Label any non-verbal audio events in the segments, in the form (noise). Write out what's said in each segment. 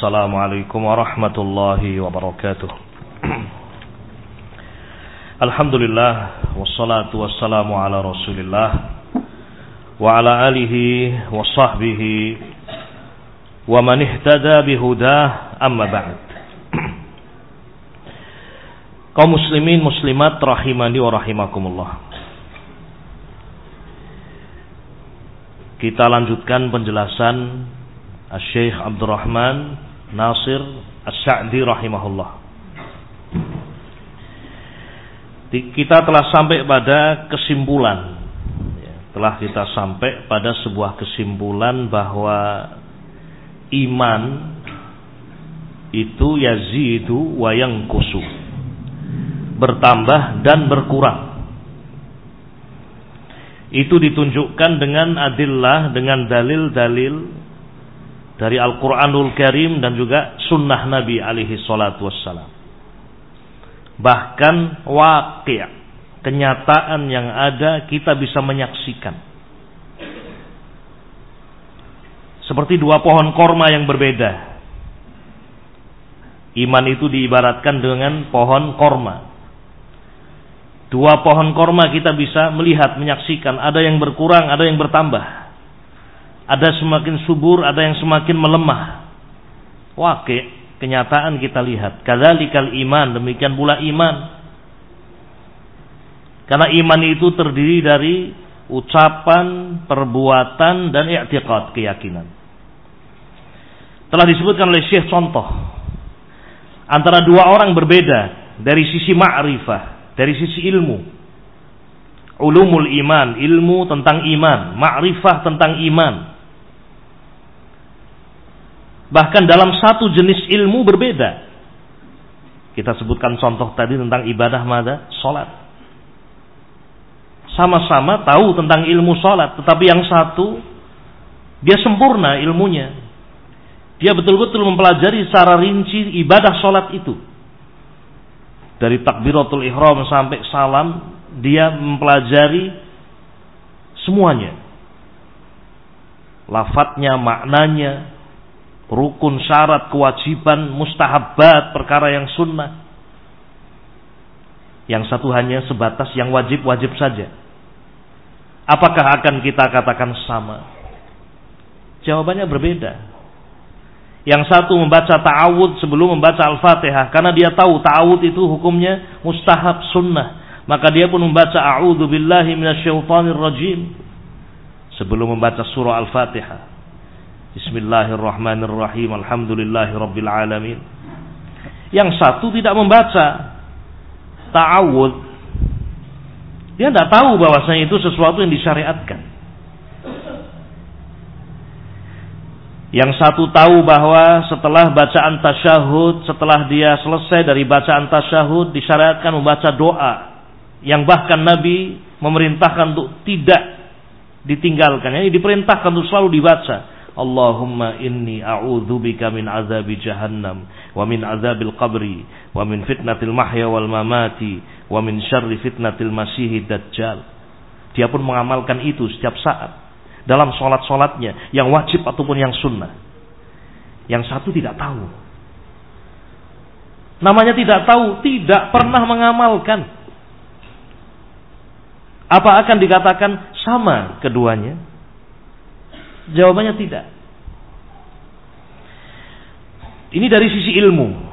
السلام عليكم ورحمة الله وبركاته الحمد لله والصلاة والسلام على رسول الله وعلى آله وصحبه ومن اهتدى بهداه أما بعد kaum muslimin muslimat rahimani wa rahimakumullah kita lanjutkan penjelasan Syekh Abdurrahman Nasir As-Sa'di rahimahullah. Kita telah sampai pada kesimpulan. Ya, telah kita sampai pada sebuah kesimpulan bahwa iman itu yazidu wa kusu Bertambah dan berkurang. Itu ditunjukkan dengan adillah, dengan dalil-dalil dari Al-Quranul Karim dan juga sunnah Nabi alaihi salatu wassalam. Bahkan wakil, kenyataan yang ada kita bisa menyaksikan. Seperti dua pohon korma yang berbeda. Iman itu diibaratkan dengan pohon korma. Dua pohon korma kita bisa melihat, menyaksikan. Ada yang berkurang, ada yang bertambah. Ada semakin subur, ada yang semakin melemah. Wakil, kenyataan kita lihat. Kadzalikal iman, demikian pula iman. Karena iman itu terdiri dari ucapan, perbuatan, dan i'tiqad, keyakinan. Telah disebutkan oleh Syekh contoh. Antara dua orang berbeda dari sisi ma'rifah, dari sisi ilmu. Ulumul iman, ilmu tentang iman, ma'rifah tentang iman. Bahkan dalam satu jenis ilmu berbeda. Kita sebutkan contoh tadi tentang ibadah mada, sholat. Sama-sama tahu tentang ilmu sholat, tetapi yang satu dia sempurna ilmunya. Dia betul-betul mempelajari secara rinci ibadah sholat itu. Dari takbiratul ihram sampai salam, dia mempelajari semuanya. Lafadznya, maknanya, rukun, syarat, kewajiban, mustahabat, perkara yang sunnah. Yang satu hanya sebatas yang wajib-wajib saja. Apakah akan kita katakan sama? Jawabannya berbeda. Yang satu membaca ta'awud sebelum membaca Al-Fatihah. Karena dia tahu ta'awud itu hukumnya mustahab sunnah. Maka dia pun membaca a'udhu billahi minasyaitanir rajim. Sebelum membaca surah Al-Fatihah. Bismillahirrahmanirrahim. Alhamdulillahi rabbil alamin. Yang satu tidak membaca ta'awud. Dia tidak tahu bahwasanya itu sesuatu yang disyariatkan. Yang satu tahu bahwa setelah bacaan tasyahud, setelah dia selesai dari bacaan tasyahud, disyariatkan membaca doa. Yang bahkan Nabi memerintahkan untuk tidak ditinggalkan. Ini diperintahkan untuk selalu dibaca. Allahumma inni a'udzubika min azabi jahannam wa min azabil qabri wa min fitnatil mahya wal mamati wa min syarri fitnatil masih dajjal. Dia pun mengamalkan itu setiap saat dalam solat-solatnya yang wajib ataupun yang sunnah. Yang satu tidak tahu. Namanya tidak tahu, tidak pernah mengamalkan. Apa akan dikatakan sama keduanya? Jawabannya tidak. Ini dari sisi ilmu.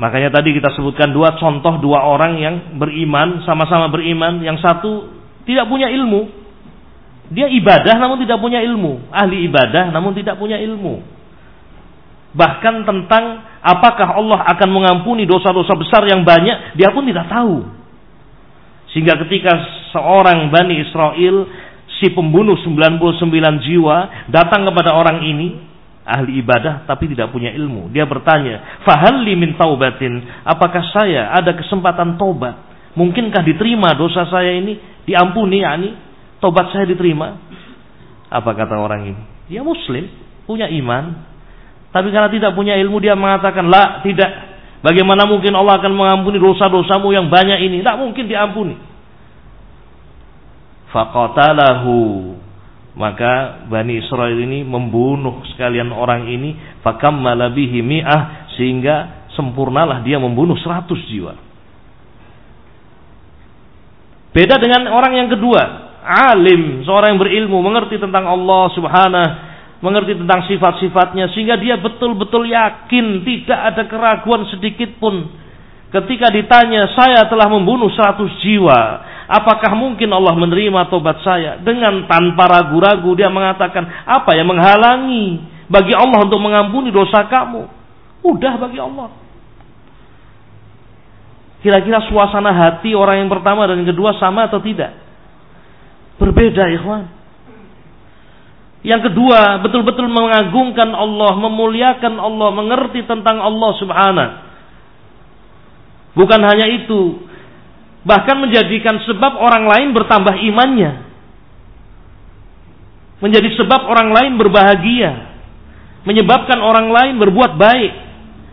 Makanya tadi kita sebutkan dua contoh dua orang yang beriman, sama-sama beriman, yang satu tidak punya ilmu. Dia ibadah namun tidak punya ilmu, ahli ibadah namun tidak punya ilmu. Bahkan tentang apakah Allah akan mengampuni dosa-dosa besar yang banyak, dia pun tidak tahu. Sehingga ketika seorang Bani Israel si pembunuh 99 jiwa datang kepada orang ini ahli ibadah tapi tidak punya ilmu. Dia bertanya, "Fahalli min taubatin? Apakah saya ada kesempatan tobat? Mungkinkah diterima dosa saya ini diampuni yakni tobat saya diterima?" Apa kata orang ini? Dia muslim, punya iman. Tapi karena tidak punya ilmu dia mengatakan, "La, tidak. Bagaimana mungkin Allah akan mengampuni dosa-dosamu yang banyak ini? Tidak mungkin diampuni." Faqatalahu Maka Bani Israel ini membunuh sekalian orang ini. Fakam malabihi mi'ah. Sehingga sempurnalah dia membunuh seratus jiwa. Beda dengan orang yang kedua. Alim, seorang yang berilmu, mengerti tentang Allah subhanahu mengerti tentang sifat-sifatnya sehingga dia betul-betul yakin tidak ada keraguan sedikit pun ketika ditanya saya telah membunuh seratus jiwa Apakah mungkin Allah menerima tobat saya? Dengan tanpa ragu-ragu dia mengatakan, apa yang menghalangi bagi Allah untuk mengampuni dosa kamu? Udah bagi Allah. Kira-kira suasana hati orang yang pertama dan yang kedua sama atau tidak? Berbeda, ikhwan. Yang kedua, betul-betul mengagungkan Allah, memuliakan Allah, mengerti tentang Allah Subhanahu. Bukan hanya itu, Bahkan menjadikan sebab orang lain bertambah imannya. Menjadi sebab orang lain berbahagia. Menyebabkan orang lain berbuat baik.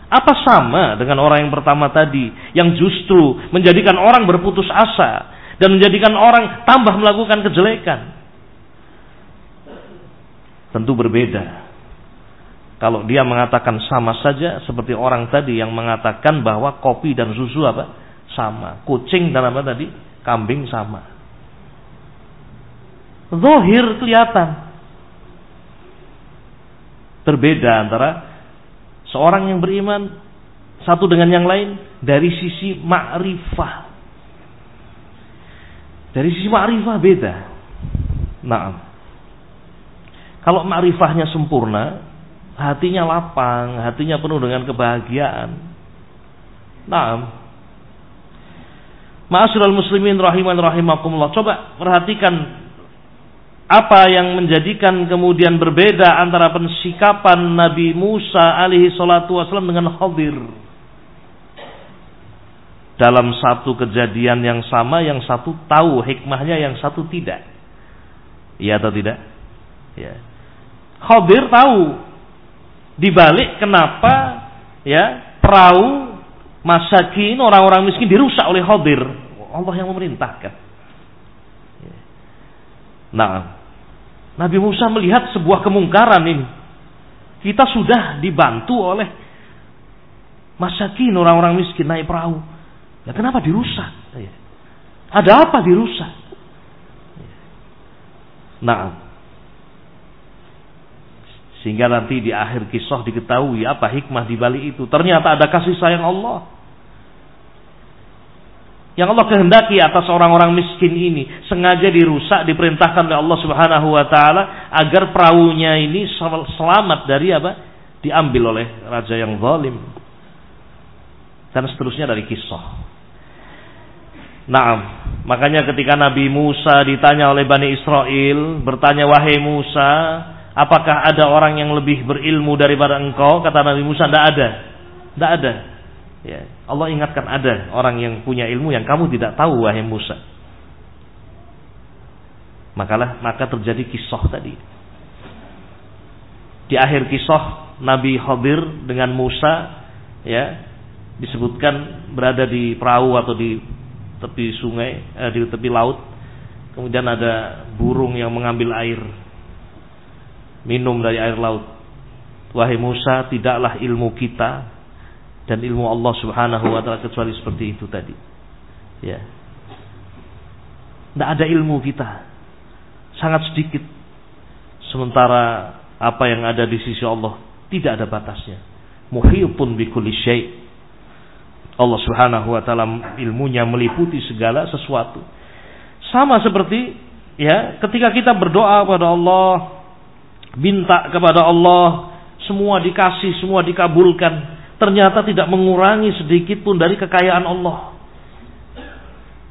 Apa sama dengan orang yang pertama tadi yang justru menjadikan orang berputus asa dan menjadikan orang tambah melakukan kejelekan? Tentu berbeda. Kalau dia mengatakan sama saja seperti orang tadi yang mengatakan bahwa kopi dan susu apa? Sama. Kucing dan apa tadi? Kambing sama. Zohir kelihatan. Berbeda antara seorang yang beriman satu dengan yang lain dari sisi ma'rifah. Dari sisi ma'rifah beda. Nah, kalau ma'rifahnya sempurna, hatinya lapang, hatinya penuh dengan kebahagiaan. Nah, Ma'asyiral muslimin rahiman rahimakumullah. Coba perhatikan apa yang menjadikan kemudian berbeda antara pensikapan Nabi Musa alaihi salatu wasallam dengan Khadir. Dalam satu kejadian yang sama, yang satu tahu hikmahnya, yang satu tidak. Iya atau tidak? Ya. Khadir tahu dibalik kenapa ya perahu masakin orang-orang miskin dirusak oleh Khadir. Allah yang memerintahkan. Nah, Nabi Musa melihat sebuah kemungkaran ini. Kita sudah dibantu oleh masakin orang-orang miskin naik perahu. Ya kenapa dirusak? Ada apa dirusak? Nah, sehingga nanti di akhir kisah diketahui apa hikmah di balik itu. Ternyata ada kasih sayang Allah yang Allah kehendaki atas orang-orang miskin ini sengaja dirusak diperintahkan oleh Allah Subhanahu wa taala agar perahunya ini selamat dari apa? diambil oleh raja yang zalim. Dan seterusnya dari kisah. Nah, makanya ketika Nabi Musa ditanya oleh Bani Israel, bertanya wahai Musa, apakah ada orang yang lebih berilmu daripada engkau? Kata Nabi Musa, tidak ada. Tidak ada. Ya, Allah ingatkan ada orang yang punya ilmu yang kamu tidak tahu wahai Musa. Makalah maka terjadi kisah tadi. Di akhir kisah Nabi Khadir dengan Musa ya disebutkan berada di perahu atau di tepi sungai, eh, di tepi laut. Kemudian ada burung yang mengambil air minum dari air laut. Wahai Musa, tidaklah ilmu kita dan ilmu Allah Subhanahu wa taala kecuali seperti itu tadi. Ya. Tidak ada ilmu kita. Sangat sedikit. Sementara apa yang ada di sisi Allah tidak ada batasnya. Muhitun bi kulli syai. Allah Subhanahu wa taala ilmunya meliputi segala sesuatu. Sama seperti ya, ketika kita berdoa kepada Allah, minta kepada Allah, semua dikasih, semua dikabulkan ternyata tidak mengurangi sedikit pun dari kekayaan Allah.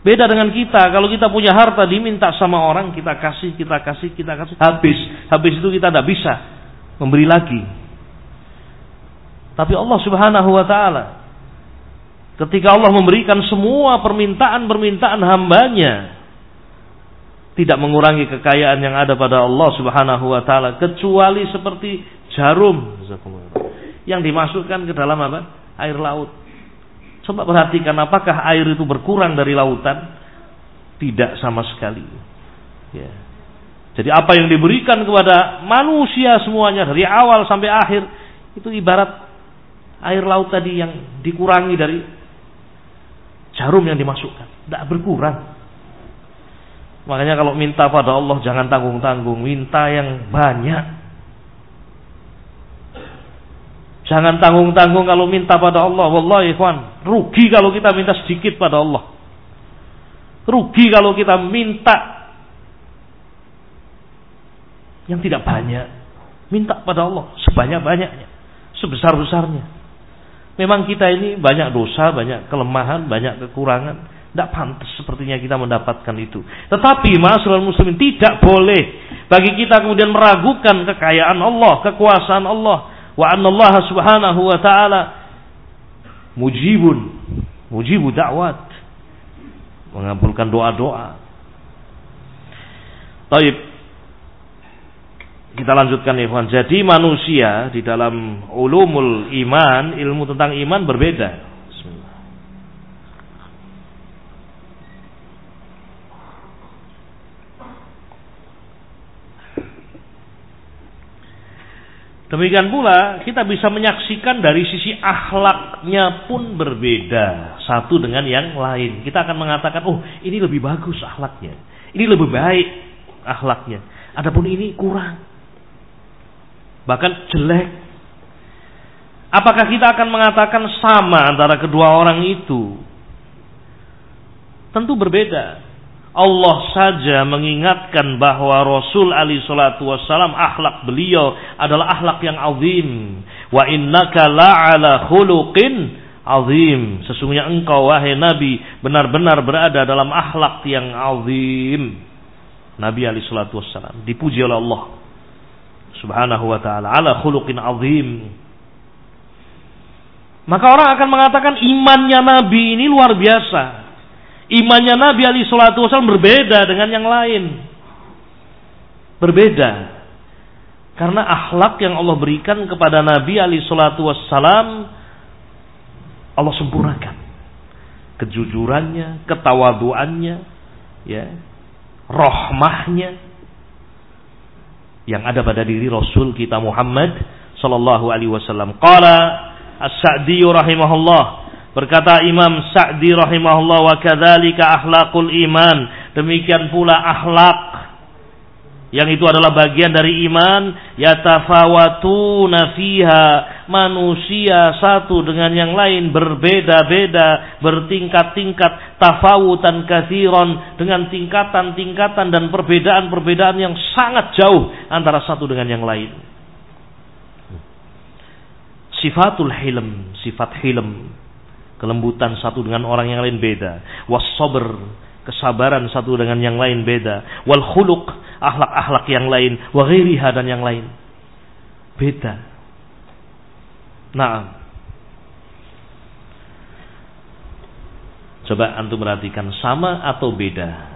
Beda dengan kita, kalau kita punya harta diminta sama orang, kita kasih, kita kasih, kita kasih, habis. Habis itu kita tidak bisa memberi lagi. Tapi Allah Subhanahu wa taala ketika Allah memberikan semua permintaan-permintaan hambanya tidak mengurangi kekayaan yang ada pada Allah Subhanahu wa taala kecuali seperti jarum yang dimasukkan ke dalam apa? Air laut. Coba perhatikan apakah air itu berkurang dari lautan? Tidak sama sekali. Ya. Jadi apa yang diberikan kepada manusia semuanya dari awal sampai akhir itu ibarat air laut tadi yang dikurangi dari jarum yang dimasukkan, tidak berkurang. Makanya kalau minta pada Allah jangan tanggung-tanggung, minta yang banyak. Jangan tanggung-tanggung kalau minta pada Allah. Wallahi ikhwan, rugi kalau kita minta sedikit pada Allah. Rugi kalau kita minta yang tidak banyak. Minta pada Allah sebanyak-banyaknya, sebesar-besarnya. Memang kita ini banyak dosa, banyak kelemahan, banyak kekurangan. Tidak pantas sepertinya kita mendapatkan itu. Tetapi masalah muslimin tidak boleh bagi kita kemudian meragukan kekayaan Allah, kekuasaan Allah. Wa Allah subhanahu wa ta'ala mujibun. Mujibu da'wat. Mengabulkan doa-doa. Taib. Kita lanjutkan ikhwan. Jadi manusia di dalam ulumul iman, ilmu tentang iman berbeda. Demikian pula kita bisa menyaksikan dari sisi akhlaknya pun berbeda satu dengan yang lain. Kita akan mengatakan, oh ini lebih bagus akhlaknya, ini lebih baik akhlaknya. Adapun ini kurang bahkan jelek. Apakah kita akan mengatakan sama antara kedua orang itu? Tentu berbeda. Allah saja mengingatkan bahwa Rasul Ali Shallallahu Wasallam akhlak beliau adalah akhlak yang azim. Wa innaka la'ala khuluqin azim. Sesungguhnya engkau wahai Nabi benar-benar berada dalam akhlak yang azim. Nabi Ali Shallallahu Wasallam dipuji oleh Allah subhanahu wa ta'ala ala khuluqin azim. Maka orang akan mengatakan imannya Nabi ini luar biasa. Imannya Nabi Ali Shallallahu Wasallam berbeda dengan yang lain. Berbeda. Karena akhlak yang Allah berikan kepada Nabi Ali Shallallahu Wasallam Allah sempurnakan. Kejujurannya, ketawaduannya, ya, rohmahnya, yang ada pada diri Rasul kita Muhammad sallallahu alaihi wasallam. Qala As-Sa'di rahimahullah berkata Imam Sa'di rahimahullah wa kadzalika akhlaqul iman. Demikian pula akhlak yang itu adalah bagian dari iman yatafawatuna fiha. Manusia satu dengan yang lain berbeda-beda bertingkat-tingkat tafawutan kathiron dengan tingkatan-tingkatan dan perbedaan-perbedaan yang sangat jauh antara satu dengan yang lain. Sifatul hilm sifat hilm kelembutan satu dengan orang yang lain beda. Was kesabaran satu dengan yang lain beda. Wal khuluq akhlak-akhlak yang lain. Wa dan yang lain. Beda. Nah coba antum perhatikan sama atau beda?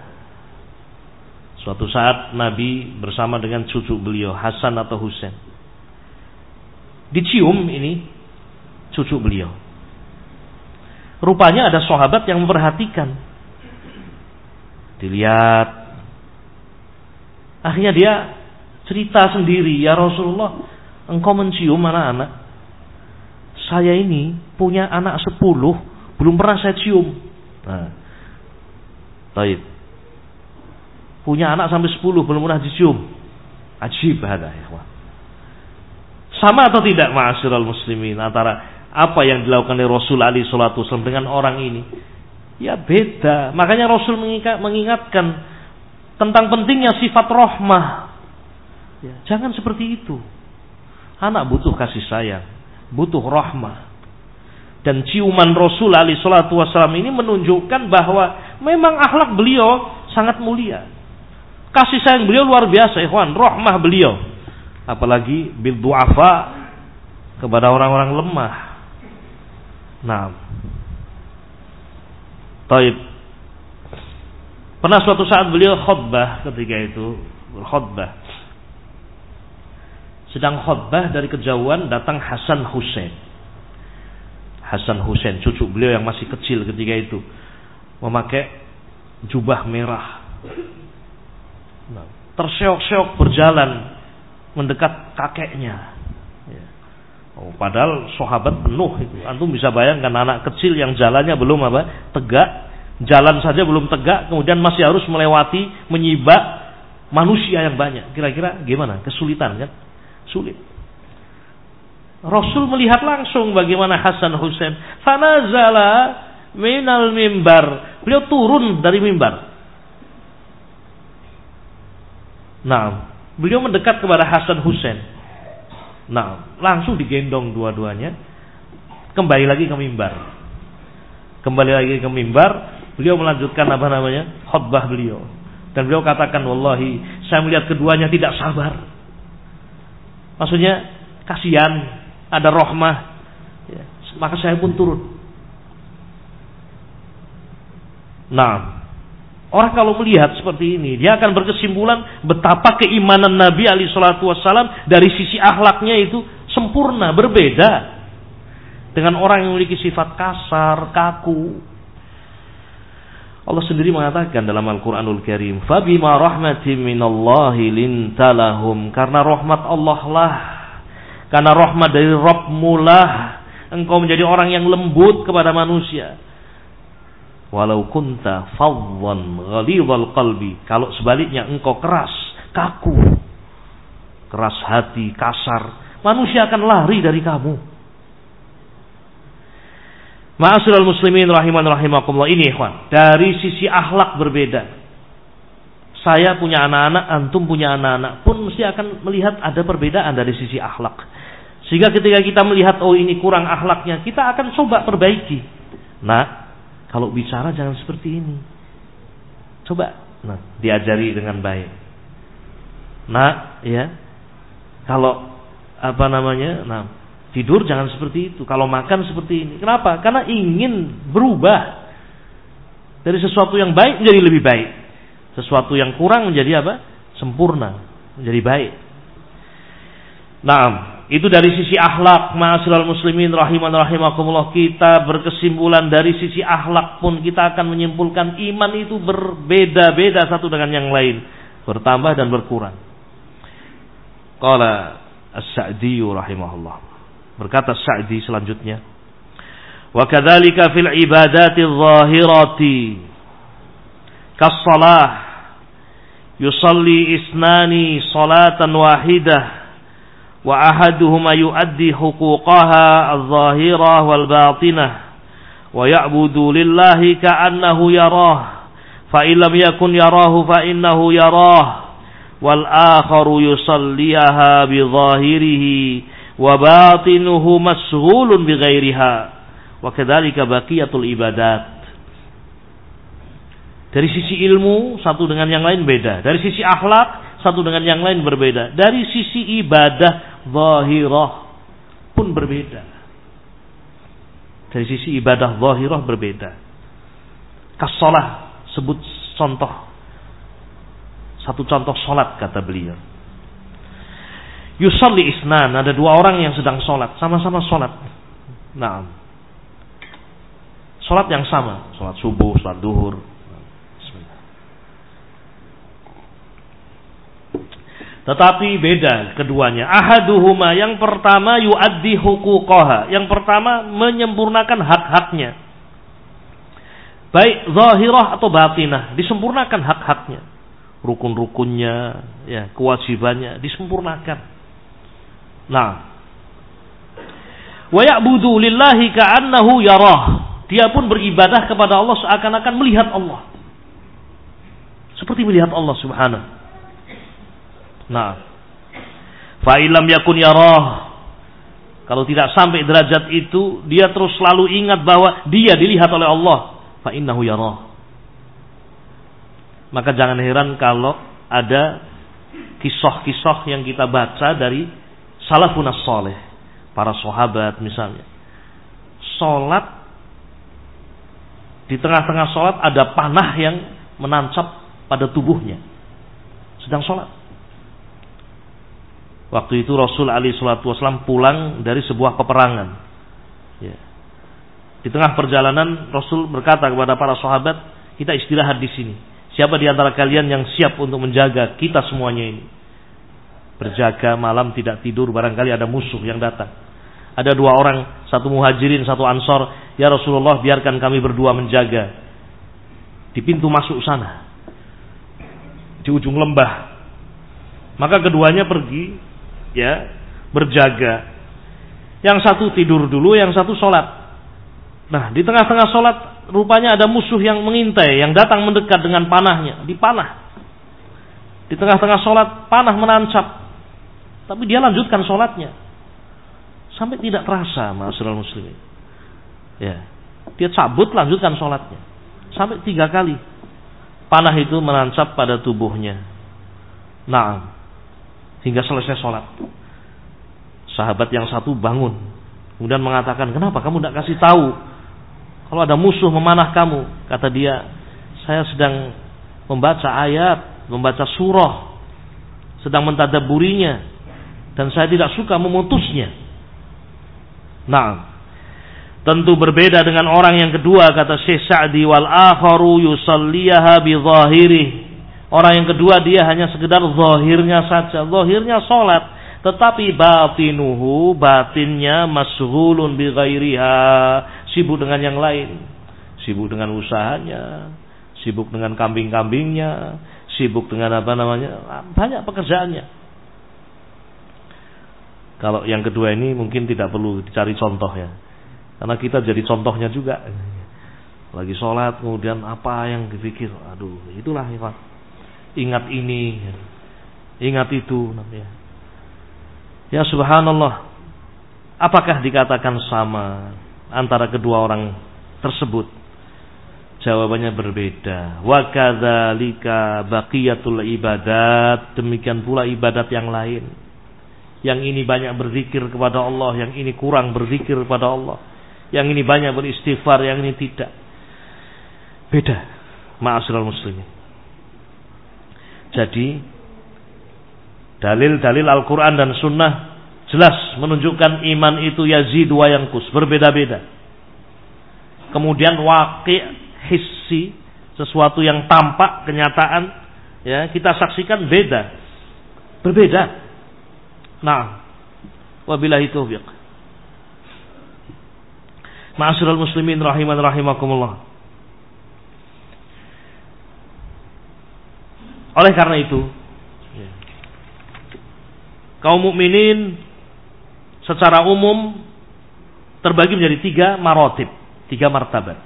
Suatu saat Nabi bersama dengan cucu beliau Hasan atau Husain. Dicium ini cucu beliau rupanya ada sahabat yang memperhatikan dilihat. Akhirnya dia cerita sendiri, ya Rasulullah, engkau mencium anak-anak. Saya ini punya anak sepuluh, belum pernah saya cium. Nah. Punya anak sampai sepuluh, belum pernah dicium. Ajib ada ya. Sama atau tidak ma'asyiral muslimin antara apa yang dilakukan oleh Rasul Ali Shallallahu Wasallam dengan orang ini Ya beda. Makanya Rasul mengingatkan tentang pentingnya sifat rohmah. Ya, jangan seperti itu. Anak butuh kasih sayang, butuh rohmah. Dan ciuman Rasul Ali Shallallahu Wasallam ini menunjukkan bahwa memang akhlak beliau sangat mulia. Kasih sayang beliau luar biasa, ikhwan. Rohmah beliau. Apalagi bil du'afa kepada orang-orang lemah. Nah, Taib. Pernah suatu saat beliau khutbah ketika itu khutbah. Sedang khutbah dari kejauhan datang Hasan Hussein. Hasan Hussein, cucu beliau yang masih kecil ketika itu. Memakai jubah merah. Nah, terseok-seok berjalan mendekat kakeknya. Oh, padahal sahabat penuh itu. Antum bisa bayangkan anak kecil yang jalannya belum apa? Tegak, jalan saja belum tegak, kemudian masih harus melewati, menyibak manusia yang banyak. Kira-kira gimana? Kesulitan kan? Sulit. Rasul melihat langsung bagaimana Hasan Husain. Fanazala minal mimbar. Beliau turun dari mimbar. Nah, beliau mendekat kepada Hasan Husain. Nah, langsung digendong dua-duanya. Kembali lagi ke mimbar. Kembali lagi ke mimbar, beliau melanjutkan apa namanya? khutbah beliau. Dan beliau katakan, "Wallahi, saya melihat keduanya tidak sabar." Maksudnya kasihan, ada rohmah. Ya, maka saya pun turun. Nah, Orang kalau melihat seperti ini, dia akan berkesimpulan betapa keimanan Nabi Ali Shallallahu Wasallam dari sisi akhlaknya itu sempurna, berbeda dengan orang yang memiliki sifat kasar, kaku. Allah sendiri mengatakan dalam Al-Quranul Karim, "Fabima rahmatin minallahi lintalahum." Karena rahmat Allah lah, karena rahmat dari Rabbmu lah, engkau menjadi orang yang lembut kepada manusia walau kunta fadwan ghalidhal qalbi. Kalau sebaliknya engkau keras kaku. Keras hati kasar. Manusia akan lari dari kamu. Ma'asyiral muslimin rahiman rahimakumullah. Ini ikhwan dari sisi akhlak berbeda. Saya punya anak-anak antum punya anak-anak pun mesti akan melihat ada perbedaan dari sisi akhlak. Sehingga ketika kita melihat oh ini kurang akhlaknya kita akan coba perbaiki. Nah kalau bicara jangan seperti ini. Coba, nah, diajari dengan baik. Nah, ya. Kalau apa namanya? Nah, tidur jangan seperti itu. Kalau makan seperti ini. Kenapa? Karena ingin berubah dari sesuatu yang baik menjadi lebih baik. Sesuatu yang kurang menjadi apa? Sempurna, menjadi baik. Nah, itu dari sisi akhlak, ma'asyiral muslimin rahiman rahimakumullah kita berkesimpulan dari sisi akhlak pun kita akan menyimpulkan iman itu berbeda-beda satu dengan yang lain, bertambah dan berkurang. Qala As-Sa'di rahimahullah. Berkata Sa'di selanjutnya, "Wa kadzalika fil ibadati adh-dhahirati yusalli isnani salatan wahidah وأحدهما يؤدي حقوقها الظاهرة والباطنة ويعبد لله كأنه يراه فإن لم يكن يراه فإنه يراه والآخر يصليها بظاهره وباطنه مشغول بغيرها وكذلك بقية العبادات Dari sisi ilmu satu dengan yang lain beda. Dari sisi akhlak satu dengan yang lain berbeda. Dari sisi ibadah zahirah pun berbeda. Dari sisi ibadah zahirah berbeda. Kasolah sebut contoh. Satu contoh solat kata beliau. Yusalli isnan ada dua orang yang sedang solat sama-sama solat. Nah, solat yang sama, solat subuh, solat duhur, Tetapi beda keduanya. Ahaduhuma yang pertama yuaddi hukukoha. Yang pertama menyempurnakan hak-haknya. Baik zahirah atau batinah. Disempurnakan hak-haknya. Rukun-rukunnya, ya, kewajibannya disempurnakan. Nah. Wa ya'budu lillahi ka'annahu yarah. Dia pun beribadah kepada Allah seakan-akan melihat Allah. Seperti melihat Allah subhanahu Nah, fa'ilam yakun yarah. Kalau tidak sampai derajat itu, dia terus selalu ingat bahwa dia dilihat oleh Allah. Fa'innahu yarah. Maka jangan heran kalau ada kisah-kisah yang kita baca dari salafun soleh. Para sahabat misalnya. Sholat di tengah-tengah sholat ada panah yang menancap pada tubuhnya. Sedang sholat. Waktu itu Rasul Ali Shallallahu Wasallam pulang dari sebuah peperangan. Ya. Di tengah perjalanan Rasul berkata kepada para sahabat, kita istirahat di sini Siapa di antara kalian yang siap untuk menjaga kita semuanya ini? Berjaga malam tidak tidur barangkali ada musuh yang datang. Ada dua orang, satu muhajirin, satu ansor. Ya Rasulullah biarkan kami berdua menjaga. Di pintu masuk sana. Di ujung lembah. Maka keduanya pergi. Ya Berjaga. Yang satu tidur dulu, yang satu sholat. Nah, di tengah-tengah sholat rupanya ada musuh yang mengintai, yang datang mendekat dengan panahnya, dipanah. Di tengah-tengah sholat, panah menancap. Tapi dia lanjutkan sholatnya. Sampai tidak terasa, masyarakat muslimin. Ya. Dia cabut, lanjutkan sholatnya. Sampai tiga kali. Panah itu menancap pada tubuhnya. Nah, hingga selesai sholat. Sahabat yang satu bangun. Kemudian mengatakan, kenapa kamu tidak kasih tahu kalau ada musuh memanah kamu, kata dia, saya sedang membaca ayat, membaca surah, sedang mentadaburinya, dan saya tidak suka memutusnya. Nah, tentu berbeda dengan orang yang kedua kata Syekh Sa'di wal akharu yusalliyaha bi. Orang yang kedua dia hanya sekedar zahirnya saja, zahirnya salat, tetapi batinuhu batinnya masghulun bi ghairiha. Sibuk dengan yang lain, sibuk dengan usahanya, sibuk dengan kambing-kambingnya, sibuk dengan apa namanya, banyak pekerjaannya. Kalau yang kedua ini mungkin tidak perlu dicari contoh ya, karena kita jadi contohnya juga. Lagi sholat kemudian apa yang dipikir, aduh itulah ya Pak. Ingat ini, ingat itu. Ya subhanallah. Apakah dikatakan sama antara kedua orang tersebut? Jawabannya berbeda. Wa kadzalika baqiyatul ibadat, demikian pula ibadat yang lain. Yang ini banyak berzikir kepada Allah, yang ini kurang berzikir kepada Allah. Yang ini banyak beristighfar, yang ini tidak. Beda. Ma'asyiral muslimin. Jadi dalil-dalil Al-Quran dan Sunnah Jelas menunjukkan iman itu yazid wa kus berbeda-beda. Kemudian wakil hissi, sesuatu yang tampak, kenyataan, ya kita saksikan beda. Berbeda. Nah, wabillahi taufiq. Ma'asyiral muslimin rahiman rahimakumullah. Oleh karena itu, ya, kaum mukminin secara umum terbagi menjadi tiga marotib, tiga martabat.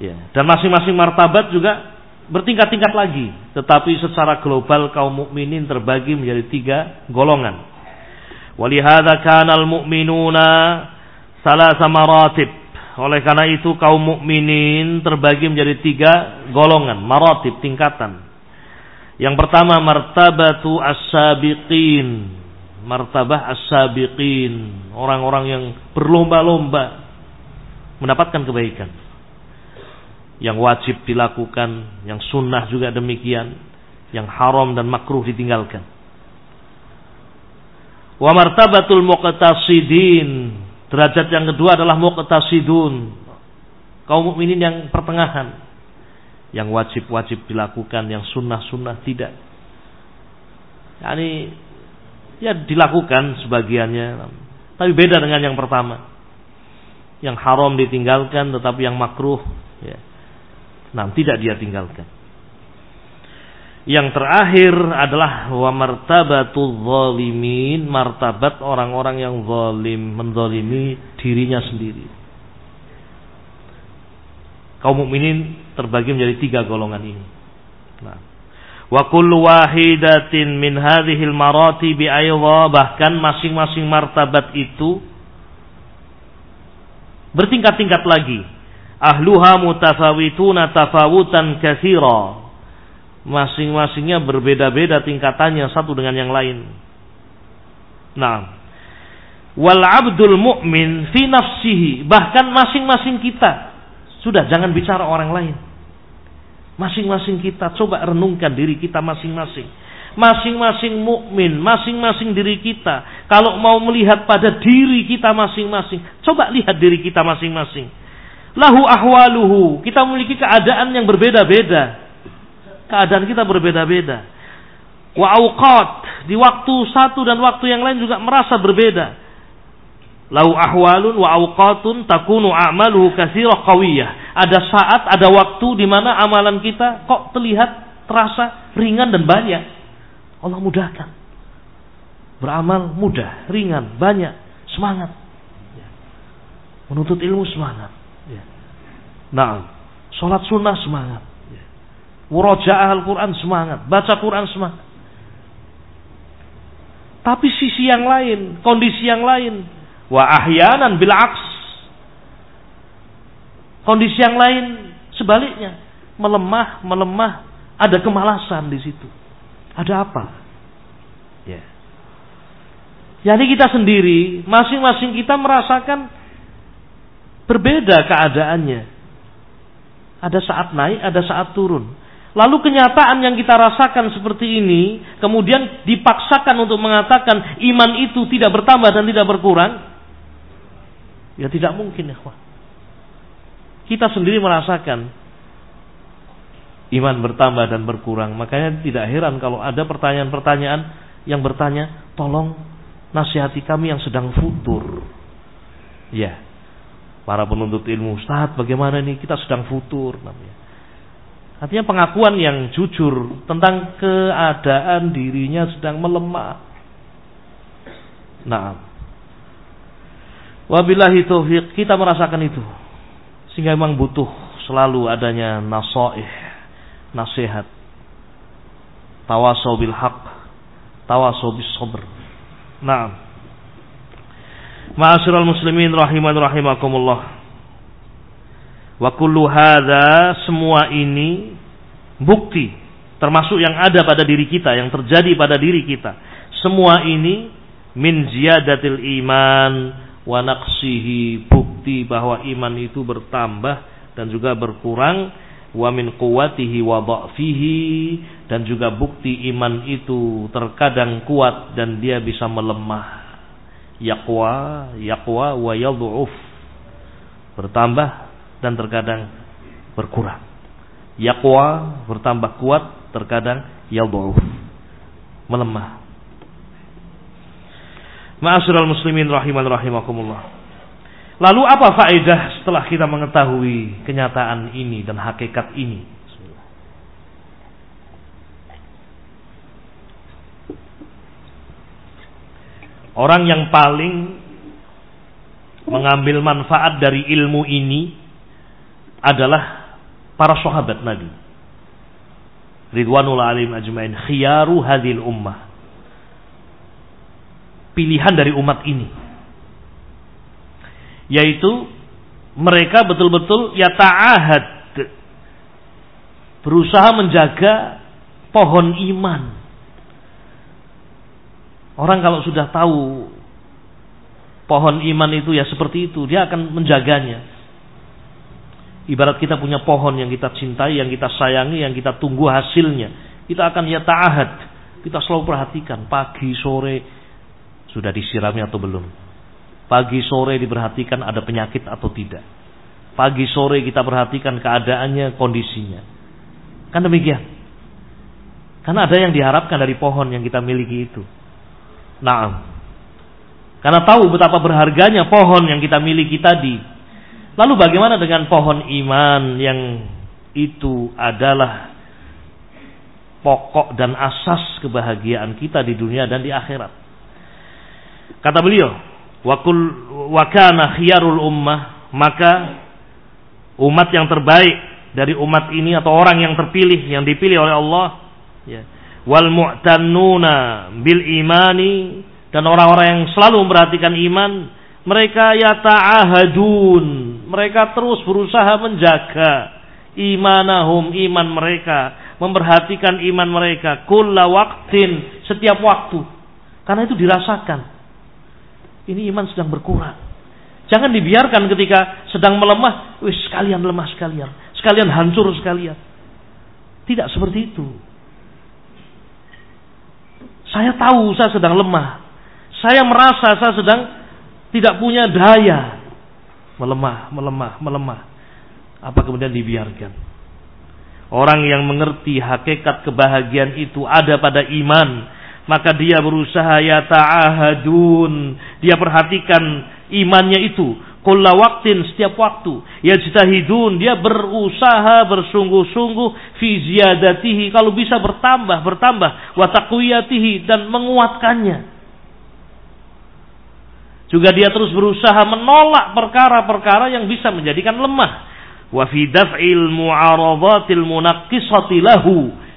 Ya, dan masing-masing martabat juga bertingkat-tingkat lagi, tetapi secara global kaum mukminin terbagi menjadi tiga golongan. Walihada kanal mu'minuna salah sama maratib. Oleh karena itu kaum mukminin terbagi menjadi tiga golongan, maratib, tingkatan. Yang pertama martabatu as-sabiqin, martabah as-sabiqin, orang-orang yang berlomba-lomba mendapatkan kebaikan. Yang wajib dilakukan, yang sunnah juga demikian, yang haram dan makruh ditinggalkan. Wa martabatul muqtasidin, derajat yang kedua adalah muqtasidun, kaum mukminin yang pertengahan, yang wajib-wajib dilakukan, yang sunnah-sunnah tidak. Yani ya dilakukan sebagiannya. Tapi beda dengan yang pertama. Yang haram ditinggalkan tetapi yang makruh ya. Nah tidak dia tinggalkan yang terakhir adalah wa martabatul zalimin martabat orang-orang yang zalim menzalimi dirinya sendiri kaum mukminin terbagi menjadi tiga golongan ini nah Wa kullu wahidatin min hadhil maratibi aydha bahkan masing-masing martabat itu bertingkat-tingkat lagi. Ahluha mutafawituna tafawutan katsira. Masing-masingnya berbeda-beda tingkatannya satu dengan yang lain. Nah, wal abdul mu'min fi nafsihi bahkan masing-masing kita sudah jangan bicara orang lain Masing-masing kita coba renungkan diri kita masing-masing. Masing-masing mukmin, masing-masing diri kita. Kalau mau melihat pada diri kita masing-masing, coba lihat diri kita masing-masing. lahu ahwaluhu. Kita memiliki keadaan yang berbeda-beda. Keadaan kita berbeda-beda. Wa awqat di waktu satu dan waktu yang lain juga merasa berbeda. Lahu ahwalun wa awqatun takunu a'maluhu katsirah qawiyah. Ada saat, ada waktu di mana amalan kita kok terlihat terasa ringan dan banyak. Allah mudahkan. Beramal mudah, ringan, banyak, semangat. Menuntut ilmu semangat. Nah, sholat sunnah semangat. Murojaah Al-Quran semangat. Baca Quran semangat. Tapi sisi yang lain, kondisi yang lain. Wa ahyanan bil aks. Kondisi yang lain sebaliknya. Melemah, melemah. Ada kemalasan di situ. Ada apa? Ya. Jadi kita sendiri, masing-masing kita merasakan berbeda keadaannya. Ada saat naik, ada saat turun. Lalu kenyataan yang kita rasakan seperti ini, kemudian dipaksakan untuk mengatakan iman itu tidak bertambah dan tidak berkurang, ya tidak mungkin ya. Kita sendiri merasakan iman bertambah dan berkurang. Makanya tidak heran kalau ada pertanyaan-pertanyaan yang bertanya, tolong nasihati kami yang sedang futur. Ya, para penuntut ilmu, Ustaz bagaimana ini kita sedang futur namanya. Artinya pengakuan yang jujur tentang keadaan dirinya sedang melemah. Nah, wabillahi taufiq kita merasakan itu. Sehingga memang butuh selalu adanya nasoih, nasihat. Tawasau bil haq, tawasau bis. Nah, Ma'asyiral muslimin rahiman rahimakumullah. Wa kullu hadza semua ini bukti termasuk yang ada pada diri kita, yang terjadi pada diri kita. Semua ini min ziyadatil iman wa naqsihi bukti bahwa iman itu bertambah dan juga berkurang wa min quwwatihi wa dha'fihi dan juga bukti iman itu terkadang kuat dan dia bisa melemah yaqwa yaqwa wa yadhuf bertambah dan terkadang berkurang. Yaqwa bertambah kuat, terkadang yadhuf. Melemah. Ma'asyiral muslimin rahiman rahimakumullah. Lalu apa faedah setelah kita mengetahui kenyataan ini dan hakikat ini? Orang yang paling mengambil manfaat dari ilmu ini adalah para sahabat Nabi. Ridwanul alim ajmain khiyaru hadil ummah. Pilihan dari umat ini. Yaitu mereka betul-betul ya ta'ahad berusaha menjaga pohon iman. Orang kalau sudah tahu pohon iman itu ya seperti itu, dia akan menjaganya. Ibarat kita punya pohon yang kita cintai, yang kita sayangi, yang kita tunggu hasilnya. Kita akan ya ta'ahad. Kita selalu perhatikan pagi, sore sudah disirami atau belum. Pagi, sore diperhatikan ada penyakit atau tidak. Pagi, sore kita perhatikan keadaannya, kondisinya. Kan demikian. Karena ada yang diharapkan dari pohon yang kita miliki itu. Nah, karena tahu betapa berharganya pohon yang kita miliki tadi Lalu bagaimana dengan pohon iman yang itu adalah pokok dan asas kebahagiaan kita di dunia dan di akhirat. Kata beliau, wakul wakana khiyarul ummah maka umat yang terbaik dari umat ini atau orang yang terpilih yang dipilih oleh Allah ya wal mu'tannuna bil imani dan orang-orang yang selalu memperhatikan iman mereka yata'ahadun. Mereka terus berusaha menjaga imanahum, iman mereka. Memperhatikan iman mereka. Kulla waktin, setiap waktu. Karena itu dirasakan. Ini iman sedang berkurang. Jangan dibiarkan ketika sedang melemah, wis sekalian lemah sekalian. Sekalian hancur sekalian. Tidak seperti itu. Saya tahu saya sedang lemah. Saya merasa saya sedang tidak punya daya. Melemah, melemah, melemah. Apa kemudian dibiarkan? Orang yang mengerti hakikat kebahagiaan itu ada pada iman, maka dia berusaha ya ta'ahadun. Dia perhatikan imannya itu kulla waktin setiap waktu yajtahidun dia berusaha bersungguh-sungguh fi ziyadatihi kalau bisa bertambah bertambah wa taqwiyatihi dan menguatkannya juga dia terus berusaha menolak perkara-perkara yang bisa menjadikan lemah wa fi daf'il mu'aradatil munaqqisati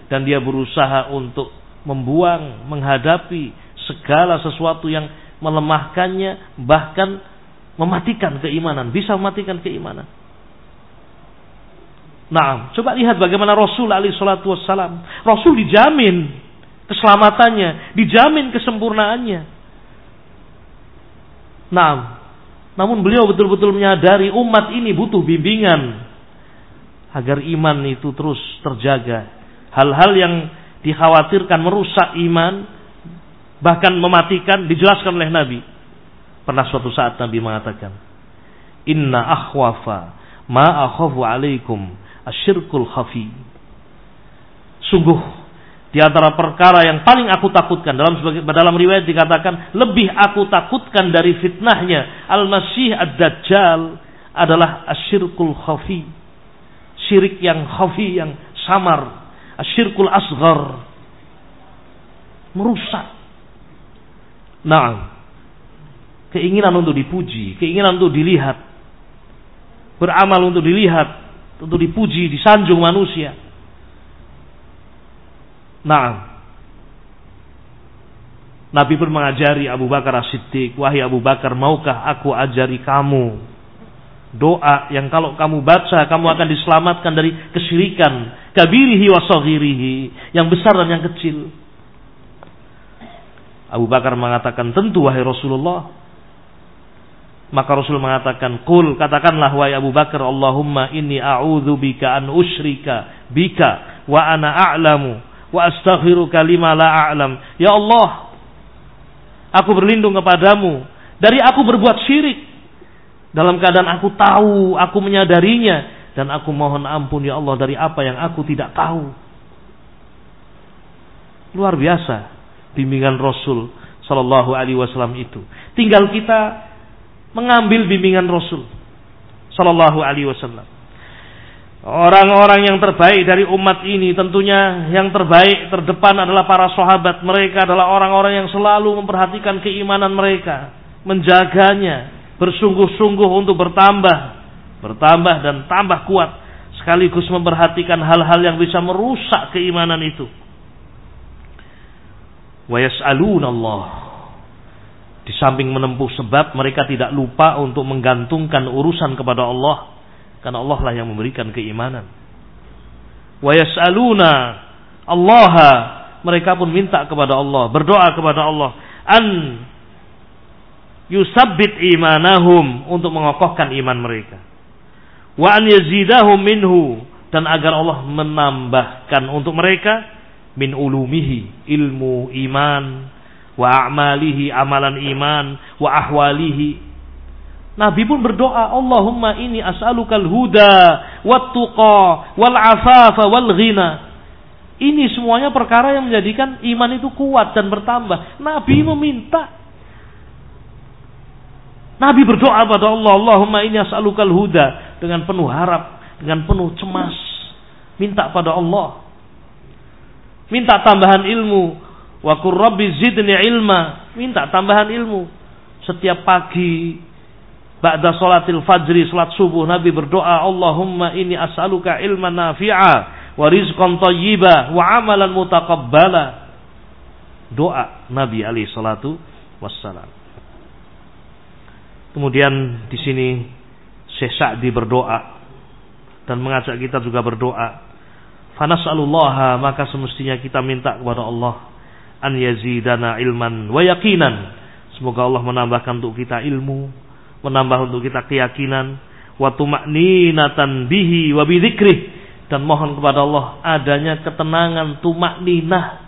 dan dia berusaha untuk membuang menghadapi segala sesuatu yang melemahkannya bahkan mematikan keimanan, bisa mematikan keimanan. Nah, coba lihat bagaimana Rasul Ali Shallallahu. Rasul dijamin keselamatannya, dijamin kesempurnaannya. Nah, namun beliau betul-betul menyadari umat ini butuh bimbingan agar iman itu terus terjaga. Hal-hal yang dikhawatirkan merusak iman, bahkan mematikan, dijelaskan oleh Nabi Pernah suatu saat Nabi mengatakan, Inna akhwafa ma akhafu alaikum asyirkul khafi. Sungguh di antara perkara yang paling aku takutkan dalam sebagai dalam riwayat dikatakan lebih aku takutkan dari fitnahnya al-masih ad-dajjal adalah asyirkul khafi. Syirik yang khafi yang samar, asyirkul asghar. Merusak. Nah, keinginan untuk dipuji, keinginan untuk dilihat, beramal untuk dilihat, untuk dipuji, disanjung manusia. Nah, Nabi pun mengajari Abu Bakar As-Siddiq, wahai Abu Bakar, maukah aku ajari kamu doa yang kalau kamu baca kamu akan diselamatkan dari kesyirikan, kabirihi wa yang besar dan yang kecil. Abu Bakar mengatakan, tentu wahai Rasulullah, maka Rasul mengatakan, "Qul katakanlah wahai Abu Bakar, Allahumma inni a'udzu bika an usyrika bika wa ana a'lamu wa astaghfiruka lima la a'lam." Ya Allah, aku berlindung kepadamu dari aku berbuat syirik dalam keadaan aku tahu, aku menyadarinya dan aku mohon ampun ya Allah dari apa yang aku tidak tahu. Luar biasa bimbingan Rasul sallallahu alaihi wasallam itu. Tinggal kita mengambil bimbingan Rasul Sallallahu Alaihi Wasallam. Orang-orang yang terbaik dari umat ini tentunya yang terbaik terdepan adalah para sahabat. Mereka adalah orang-orang yang selalu memperhatikan keimanan mereka, menjaganya, bersungguh-sungguh untuk bertambah, bertambah dan tambah kuat, sekaligus memperhatikan hal-hal yang bisa merusak keimanan itu. Wa Allah di samping menempuh sebab mereka tidak lupa untuk menggantungkan urusan kepada Allah karena Allah lah yang memberikan keimanan. Wa yas'aluna Allah mereka pun minta kepada Allah, berdoa kepada Allah an yusabbit imanahum untuk mengokohkan iman mereka. Wa an yazidahum minhu dan agar Allah menambahkan untuk mereka min ulumihi ilmu iman wa a'malihi amalan iman wa ahwalihi Nabi pun berdoa Allahumma ini as'alukal huda wat tuqa wal afafa wal ghina ini semuanya perkara yang menjadikan iman itu kuat dan bertambah. Nabi meminta. Nabi berdoa pada Allah, Allahumma ini as'alukal huda dengan penuh harap, dengan penuh cemas. Minta pada Allah. Minta tambahan ilmu, Wa rabbi zidni ilma. Minta tambahan ilmu. Setiap pagi ba'da salatil fajri salat subuh Nabi berdoa Allahumma inni as'aluka ilman nafi'a wa rizqan thayyiba wa amalan mutaqabbala. Doa Nabi alaihi salatu wassalam. Kemudian di sini Syekh Sa'di berdoa dan mengajak kita juga berdoa. Fanas'alullaha maka semestinya kita minta kepada Allah an yazidana ilman wa yaqinan. Semoga Allah menambahkan untuk kita ilmu, menambah untuk kita keyakinan, wa tuma'ninatan bihi wa dan mohon kepada Allah adanya ketenangan tumakninah.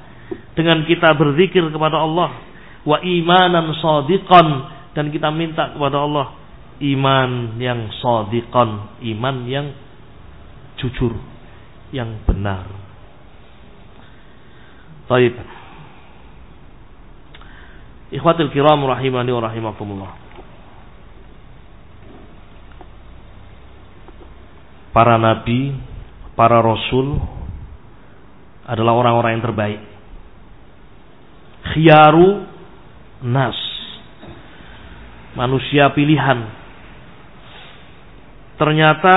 Dengan kita berzikir kepada Allah. Wa imanan sadiqan. Dan kita minta kepada Allah iman yang sadiqan, iman yang jujur, yang benar. Baik. Ikhwatul kiram rahimani wa rahimakumullah. Para nabi, para rasul adalah orang-orang yang terbaik. Khiyaru nas. Manusia pilihan. Ternyata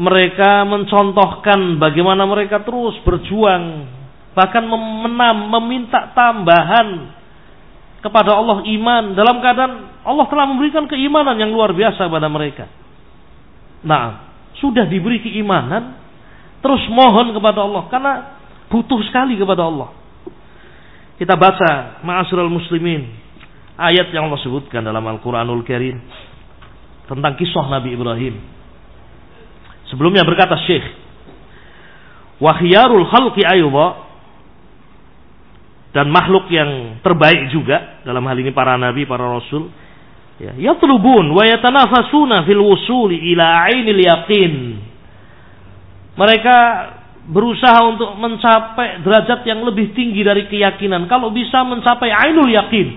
mereka mencontohkan bagaimana mereka terus berjuang bahkan memenam meminta tambahan kepada Allah iman dalam keadaan Allah telah memberikan keimanan yang luar biasa pada mereka. Nah, sudah diberi keimanan, terus mohon kepada Allah karena butuh sekali kepada Allah. Kita baca ma'asyiral muslimin ayat yang Allah sebutkan dalam Al-Qur'anul Karim tentang kisah Nabi Ibrahim. Sebelumnya berkata Syekh, "Wa khiyarul khalqi dan makhluk yang terbaik juga dalam hal ini para nabi, para rasul ya yatlubun wa yatanafasuna fil wusuli ila ainil yaqin. Mereka berusaha untuk mencapai derajat yang lebih tinggi dari keyakinan. Kalau bisa mencapai ainul yakin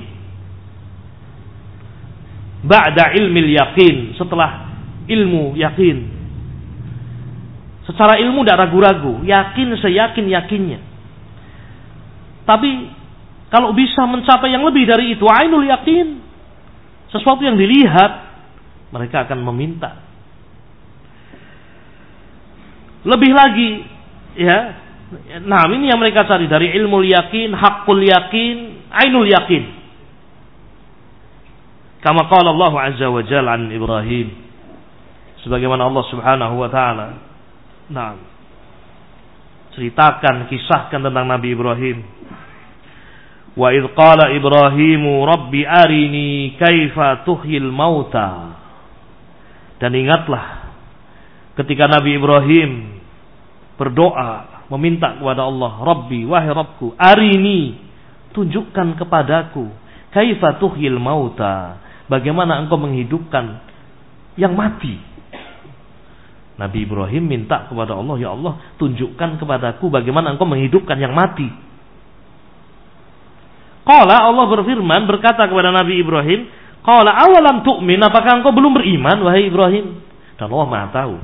ba'da ilmil yakin setelah ilmu yakin secara ilmu tidak ragu-ragu yakin seyakin yakinnya. Tapi kalau bisa mencapai yang lebih dari itu, ainul yakin, sesuatu yang dilihat, mereka akan meminta. Lebih lagi, ya. Nah, ini yang mereka cari dari ilmu yakin, hakul yakin, ainul yakin. Kama qala Allah Azza wa Jalla an Ibrahim. Sebagaimana Allah Subhanahu wa taala. Nah, ceritakan, kisahkan tentang Nabi Ibrahim Wa idh qala Ibrahimu Rabbi arini kaifa tuhyil mauta. Dan ingatlah ketika Nabi Ibrahim berdoa meminta kepada Allah, Rabbi wahai Rabbku, arini tunjukkan kepadaku kaifa tuhyil mauta. Bagaimana engkau menghidupkan yang mati. Nabi Ibrahim minta kepada Allah, ya Allah, tunjukkan kepadaku bagaimana engkau menghidupkan yang mati. Qala Allah berfirman berkata kepada Nabi Ibrahim, Qala awalam tu'min, apakah engkau belum beriman wahai Ibrahim? Dan Allah Maha tahu.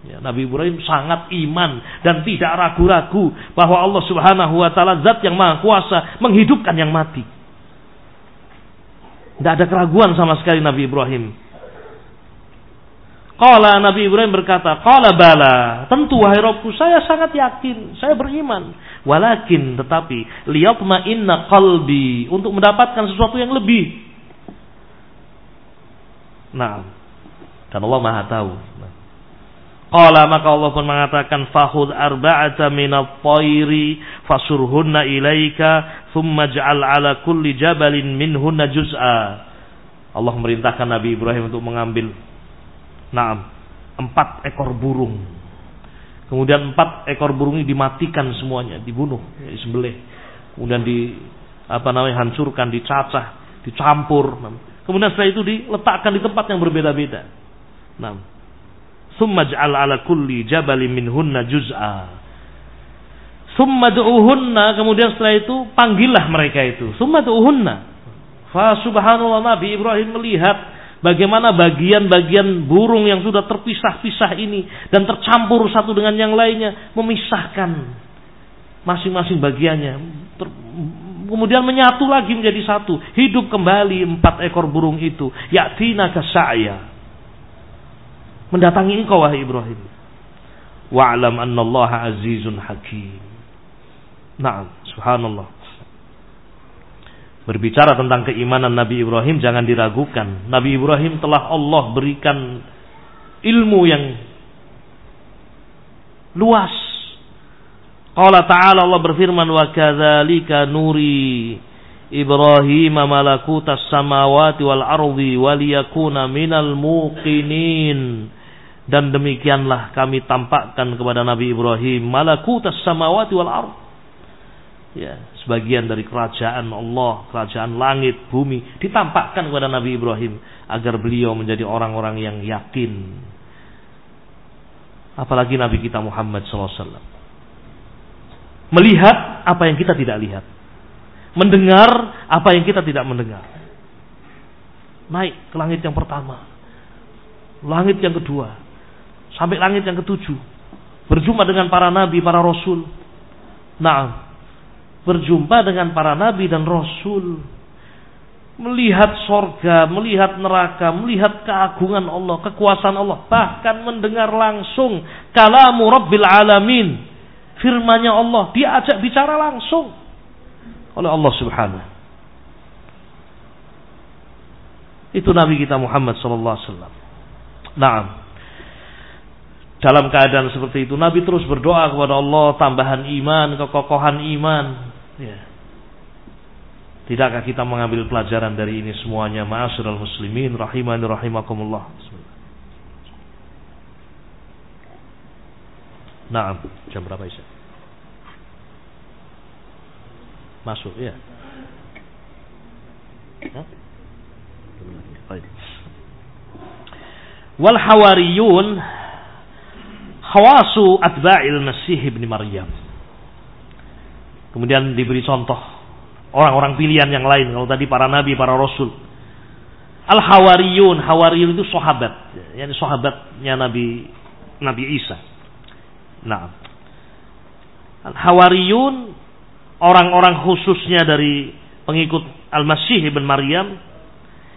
Ya, Nabi Ibrahim sangat iman dan tidak ragu-ragu bahwa Allah Subhanahu wa taala zat yang maha kuasa menghidupkan yang mati. Tidak ada keraguan sama sekali Nabi Ibrahim. Qala Nabi Ibrahim berkata, Qala bala, tentu wahai Rabbku, saya sangat yakin, saya beriman. Walakin tetapi liyatma inna qalbi untuk mendapatkan sesuatu yang lebih. Nah, dan Allah Maha tahu. Qala maka Allah pun mengatakan fahud arba'ata minat tayri fasurhunna ilaika thumma ja'al ala kulli jabalin minhunna juz'a. Allah merintahkan Nabi Ibrahim untuk mengambil Naam, empat ekor burung. Kemudian empat ekor burung ini dimatikan semuanya, dibunuh, ya, disembelih. Kemudian di apa namanya hancurkan, dicacah, dicampur. Kemudian setelah itu diletakkan di tempat yang berbeda-beda. Nah, summa ja'al ala kulli jabali minhunna juz'a. Summa du'uhunna, kemudian setelah itu panggillah mereka itu. Summa du'uhunna. Fa subhanallah Nabi Ibrahim melihat Bagaimana bagian-bagian burung yang sudah terpisah-pisah ini dan tercampur satu dengan yang lainnya memisahkan masing-masing bagiannya. Ter kemudian menyatu lagi menjadi satu. Hidup kembali empat ekor burung itu. Yaktina kasaya. Mendatangi engkau wahai Ibrahim. Wa'lam anna Allah azizun hakim. Nah, subhanallah. Berbicara tentang keimanan Nabi Ibrahim jangan diragukan. Nabi Ibrahim telah Allah berikan ilmu yang luas. Qala ta'ala Allah berfirman wa kadzalika nuri Ibrahim malakutas samawati wal ardi waliyakuna minal muqinin dan demikianlah kami tampakkan kepada Nabi Ibrahim malakutas samawati wal ardi ya sebagian dari kerajaan Allah, kerajaan langit, bumi ditampakkan kepada Nabi Ibrahim agar beliau menjadi orang-orang yang yakin. Apalagi Nabi kita Muhammad SAW. Melihat apa yang kita tidak lihat. Mendengar apa yang kita tidak mendengar. Naik ke langit yang pertama. Langit yang kedua. Sampai langit yang ketujuh. Berjumpa dengan para nabi, para rasul. Nah, berjumpa dengan para nabi dan rasul melihat sorga, melihat neraka, melihat keagungan Allah, kekuasaan Allah, bahkan mendengar langsung kalamu Rabbil Alamin, firmannya Allah, diajak bicara langsung oleh Allah Subhanahu. Itu Nabi kita Muhammad sallallahu alaihi wasallam. Naam. Dalam keadaan seperti itu Nabi terus berdoa kepada Allah tambahan iman, kekokohan iman. Ya Tidakkah kita mengambil pelajaran dari ini semuanya? Ma'asyiral muslimin rahimani rahimakumullah. Naam, jam berapa Isya? Masuk, ya. Wal hawariyun khawasu atba'il Masih ibn Maryam. Kemudian diberi contoh orang-orang pilihan yang lain. Kalau tadi para nabi, para rasul. Al-Hawariyun, Hawariyun itu sahabat. Yani sahabatnya Nabi Nabi Isa. Nah. Al-Hawariyun orang-orang khususnya dari pengikut Al-Masih ibn Maryam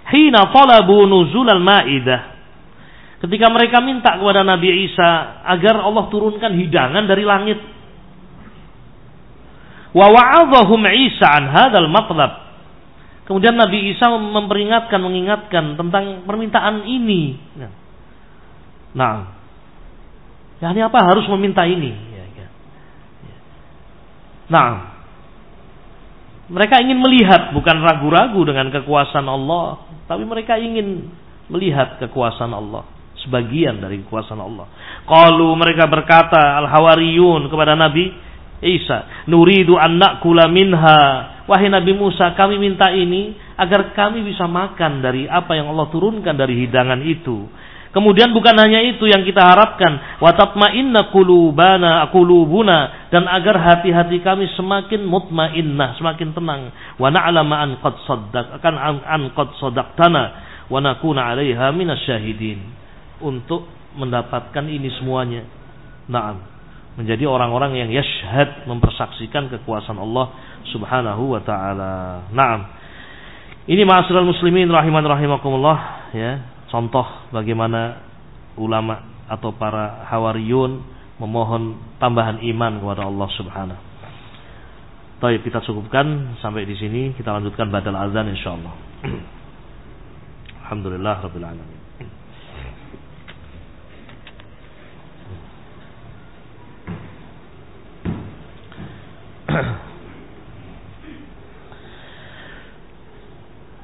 hina talabu nuzul al-Maidah. Ketika mereka minta kepada Nabi Isa agar Allah turunkan hidangan dari langit Wa wa'adhahum Isa an hadzal matlab. Kemudian Nabi Isa memperingatkan, mengingatkan tentang permintaan ini. Nah, ya ini apa harus meminta ini? Ya, ya. Nah, mereka ingin melihat, bukan ragu-ragu dengan kekuasaan Allah, tapi mereka ingin melihat kekuasaan Allah, sebagian dari kekuasaan Allah. Kalau mereka berkata al-hawariyun kepada Nabi, Isa, nuridu an nakula minha. Wahai Nabi Musa, kami minta ini agar kami bisa makan dari apa yang Allah turunkan dari hidangan itu. Kemudian bukan hanya itu yang kita harapkan, wa tatma'inna qulubana qulubuna dan agar hati-hati kami semakin mutmainnah, semakin tenang. Wa na'lama an qad akan an qad sadaqtana wa nakuna 'alaiha minasyahidin. Untuk mendapatkan ini semuanya. Naam menjadi orang-orang yang yashhad mempersaksikan kekuasaan Allah Subhanahu wa taala. Naam. Ini ma'asyiral muslimin rahiman rahimakumullah ya, contoh bagaimana ulama atau para hawariyun memohon tambahan iman kepada Allah Subhanahu. Baik, kita cukupkan sampai di sini, kita lanjutkan badal azan insyaallah. (clears throat) Alhamdulillah rabbil alamin. (clears throat)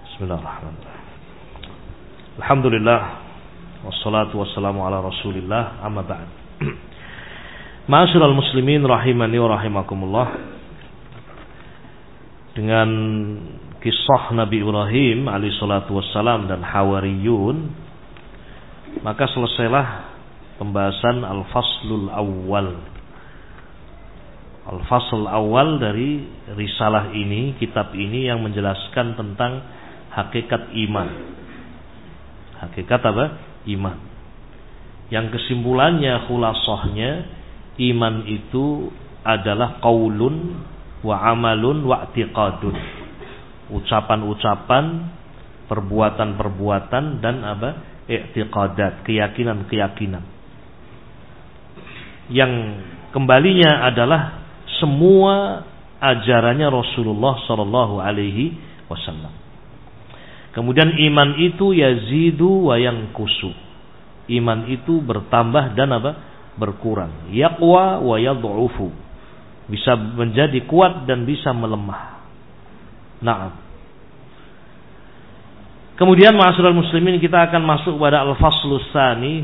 Bismillahirrahmanirrahim. Alhamdulillah wassalatu wassalamu ala Rasulillah amma ba'd. (clears throat) Ma'asyiral muslimin rahimani wa rahimakumullah. Dengan kisah Nabi Ibrahim alaihi salatu wassalam dan Hawariyun maka selesailah pembahasan al-faslul awal Al-fasl awal dari risalah ini, kitab ini yang menjelaskan tentang hakikat iman. Hakikat apa? Iman. Yang kesimpulannya, khulasahnya, iman itu adalah qaulun wa amalun wa i'tiqadun. Ucapan-ucapan, perbuatan-perbuatan dan apa? i'tiqadat, keyakinan-keyakinan. Yang kembalinya adalah semua ajarannya Rasulullah Shallallahu Alaihi Wasallam. Kemudian iman itu yazidu wa kusu. Iman itu bertambah dan apa? Berkurang. Yaqwa wa yad'ufu. Bisa menjadi kuat dan bisa melemah. Naam. Kemudian ma'asyiral muslimin kita akan masuk pada al-faslus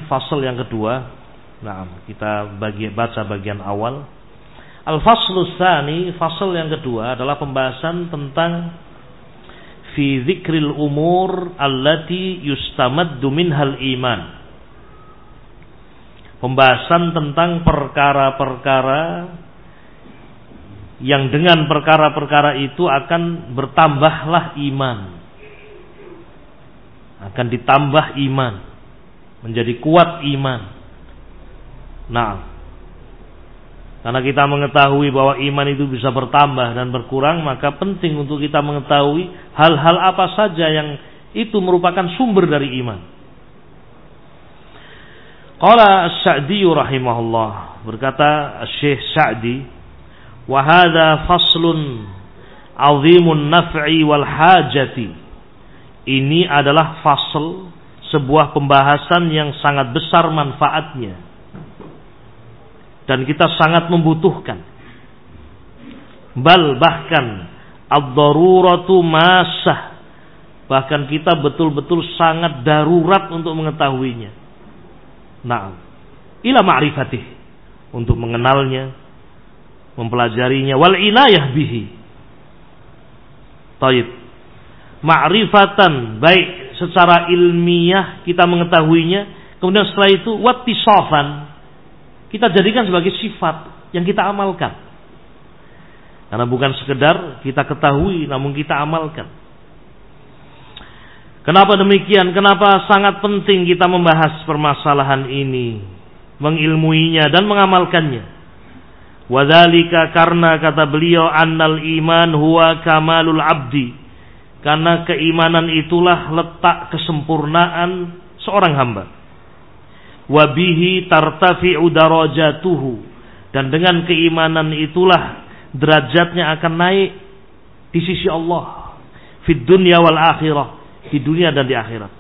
fasal yang kedua. Nah, kita bagi baca bagian awal. Al-faslu tsani, fasal yang kedua adalah pembahasan tentang fi dzikril umur allati yustamaddu minhal iman. Pembahasan tentang perkara-perkara yang dengan perkara-perkara itu akan bertambahlah iman. Akan ditambah iman. Menjadi kuat iman. Nah, karena kita mengetahui bahwa iman itu bisa bertambah dan berkurang, maka penting untuk kita mengetahui hal-hal apa saja yang itu merupakan sumber dari iman. Qala As-Sa'di rahimahullah. Berkata Syekh Sa'di wa hadha faslun azimun naf'i wal hajati. Ini adalah fasl sebuah pembahasan yang sangat besar manfaatnya dan kita sangat membutuhkan. Bal bahkan ad-daruratu masah. Bahkan kita betul-betul sangat darurat untuk mengetahuinya. Nah, ila ma'rifatih untuk mengenalnya, mempelajarinya wal inayah bihi. Taib. Ma'rifatan baik secara ilmiah kita mengetahuinya, kemudian setelah itu wattisafan kita jadikan sebagai sifat yang kita amalkan. Karena bukan sekedar kita ketahui namun kita amalkan. Kenapa demikian? Kenapa sangat penting kita membahas permasalahan ini, mengilmuinya dan mengamalkannya? Wadhalika karena kata beliau annal iman huwa kamalul abdi. Karena keimanan itulah letak kesempurnaan seorang hamba wabihi tartafi'u darajatuhu. Dan dengan keimanan itulah derajatnya akan naik di sisi Allah. Fid dunya wal akhirah. Di dunia dan di akhirat.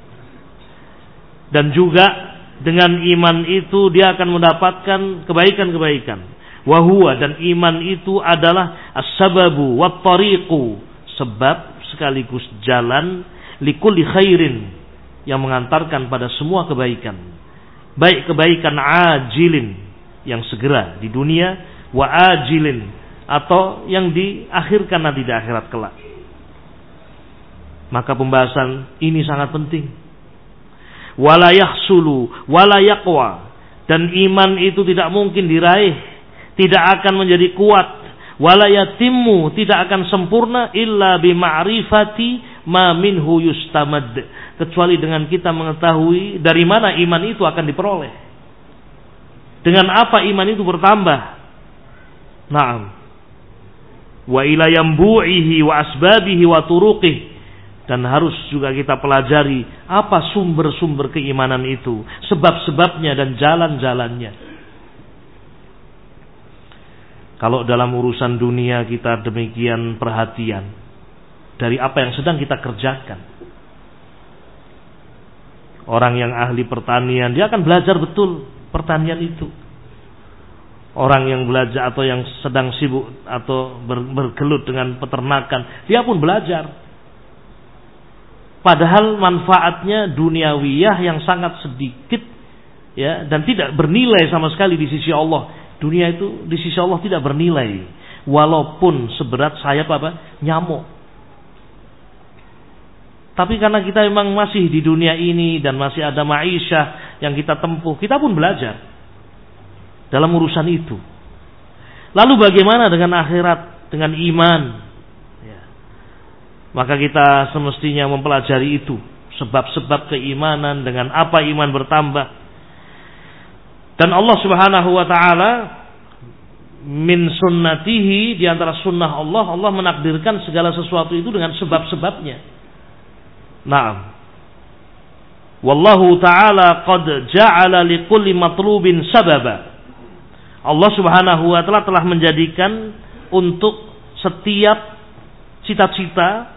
Dan juga dengan iman itu dia akan mendapatkan kebaikan-kebaikan. Wahwa dan iman itu adalah as-sababu wat tariqu. Sebab sekaligus jalan likulli khairin yang mengantarkan pada semua kebaikan baik kebaikan ajilin yang segera di dunia wa ajilin atau yang diakhirkan nanti di akhirat kelak. Maka pembahasan ini sangat penting. Wala yahsulu wala yaqwa dan iman itu tidak mungkin diraih, tidak akan menjadi kuat, wala yatimmu tidak akan sempurna illa bi ma'rifati ma minhu yustamad kecuali dengan kita mengetahui dari mana iman itu akan diperoleh. Dengan apa iman itu bertambah? Naam. Wa ila yambu'ihi wa asbabihi wa turuqih dan harus juga kita pelajari apa sumber-sumber keimanan itu, sebab-sebabnya dan jalan-jalannya. Kalau dalam urusan dunia kita demikian perhatian dari apa yang sedang kita kerjakan, Orang yang ahli pertanian, dia akan belajar betul pertanian itu. Orang yang belajar atau yang sedang sibuk atau ber, bergelut dengan peternakan, dia pun belajar. Padahal manfaatnya duniawiyah yang sangat sedikit ya dan tidak bernilai sama sekali di sisi Allah. Dunia itu di sisi Allah tidak bernilai walaupun seberat sayap apa? nyamuk. Tapi karena kita memang masih di dunia ini dan masih ada maisha yang kita tempuh, kita pun belajar dalam urusan itu. Lalu bagaimana dengan akhirat, dengan iman? Ya. Maka kita semestinya mempelajari itu, sebab-sebab keimanan dengan apa iman bertambah. Dan Allah Subhanahu wa taala min sunnatihi di antara sunnah Allah, Allah menakdirkan segala sesuatu itu dengan sebab-sebabnya. Naam. Wallahu ta'ala qad ja'ala likulli matlubin sababa. Allah Subhanahu wa taala telah menjadikan untuk setiap cita-cita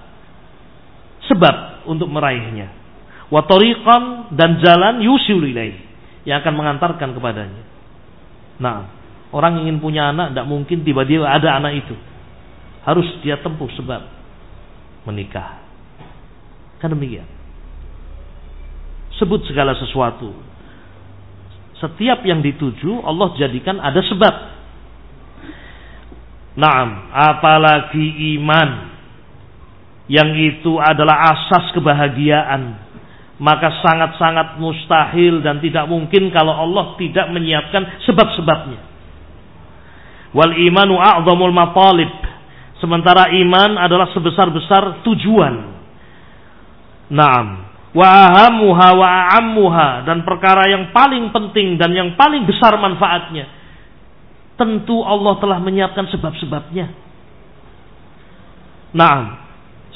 sebab untuk meraihnya. Wa tariqan dan jalan yusil ilaih yang akan mengantarkan kepadanya. Nah, orang ingin punya anak tidak mungkin tiba-tiba ada anak itu. Harus dia tempuh sebab menikah Kan demikian. Sebut segala sesuatu. Setiap yang dituju Allah jadikan ada sebab. Naam, apalagi iman yang itu adalah asas kebahagiaan, maka sangat-sangat mustahil dan tidak mungkin kalau Allah tidak menyiapkan sebab-sebabnya. Wal imanu a'zamul matalib. Sementara iman adalah sebesar-besar tujuan. Naam. Wa ahamuha wa a'ammuha. Dan perkara yang paling penting dan yang paling besar manfaatnya. Tentu Allah telah menyiapkan sebab-sebabnya. Naam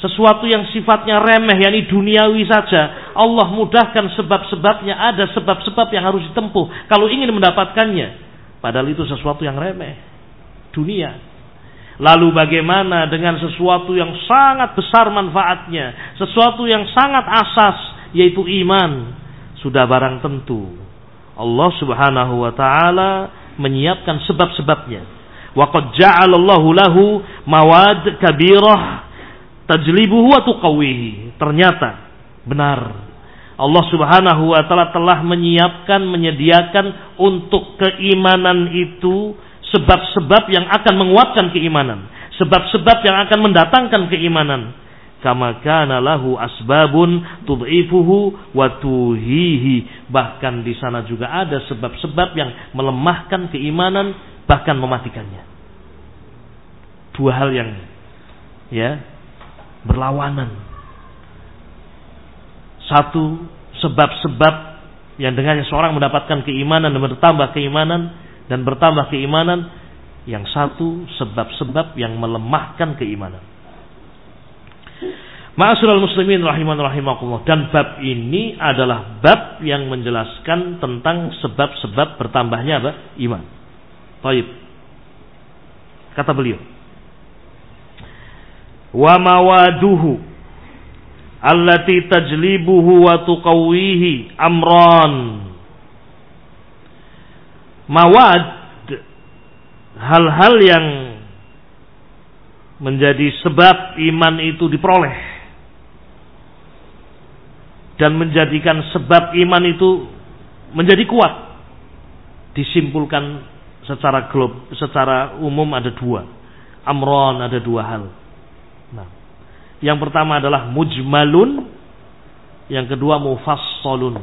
sesuatu yang sifatnya remeh yakni duniawi saja Allah mudahkan sebab-sebabnya ada sebab-sebab yang harus ditempuh kalau ingin mendapatkannya padahal itu sesuatu yang remeh dunia lalu bagaimana dengan sesuatu yang sangat besar manfaatnya sesuatu yang sangat asas yaitu iman sudah barang tentu Allah Subhanahu wa taala menyiapkan sebab-sebabnya wa qad ja'alallahu lahu mawad kabirah tajlibuhu wa tuqawihi. Ternyata benar. Allah Subhanahu wa taala telah menyiapkan menyediakan untuk keimanan itu sebab-sebab yang akan menguatkan keimanan, sebab-sebab yang akan mendatangkan keimanan. Kama kana lahu asbabun tud'ifuhu wa tuhihi. Bahkan di sana juga ada sebab-sebab yang melemahkan keimanan bahkan mematikannya. Dua hal yang ya berlawanan. Satu sebab-sebab yang dengannya seorang mendapatkan keimanan dan bertambah keimanan dan bertambah keimanan. Yang satu sebab-sebab yang melemahkan keimanan. Ma'asyiral muslimin rahiman rahimakumullah dan bab ini adalah bab yang menjelaskan tentang sebab-sebab bertambahnya apa? iman. Baik. Kata beliau, wa mawaduhu allati tajlibuhu wa tuqawwihi amran mawad hal-hal yang menjadi sebab iman itu diperoleh dan menjadikan sebab iman itu menjadi kuat disimpulkan secara glob secara umum ada dua amron ada dua hal Nah, yang pertama adalah mujmalun, yang kedua mufassalun.